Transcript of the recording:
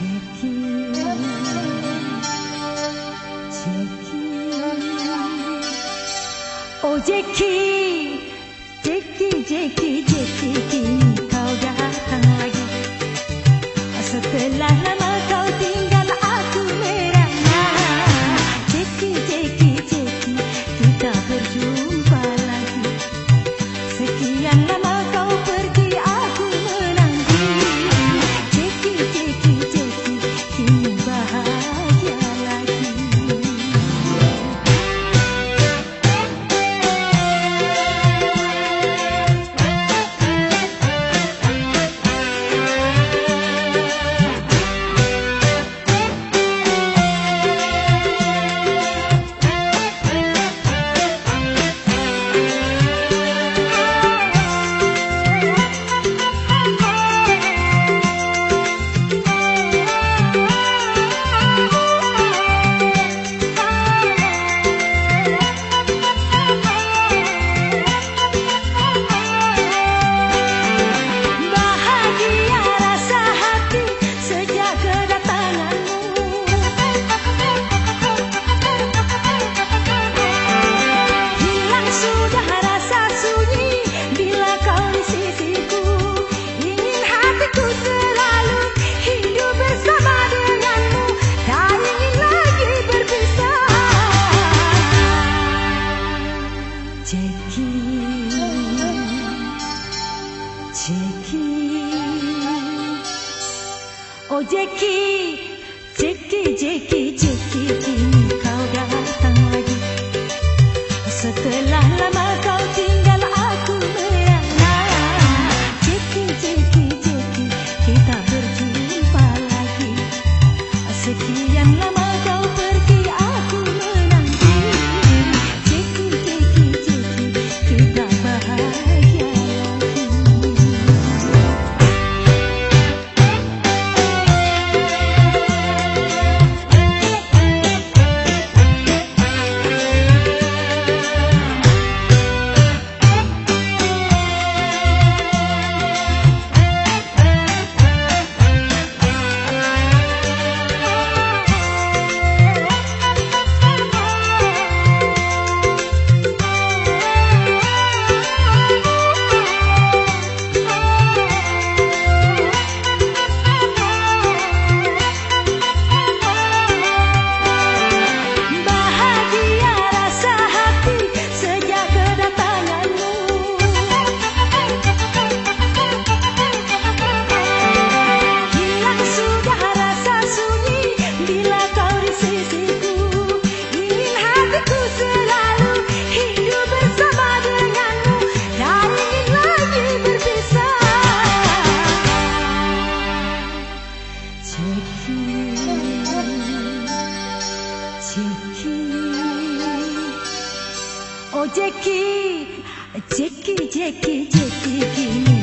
Oh, Jackie, Jackie, Jackie, Jackie, kini kau datang lagi setelah lama. Jackie, Jackie, Jackie, Jackie, Jackie. 제키. 제키. 제키. 제키 제키.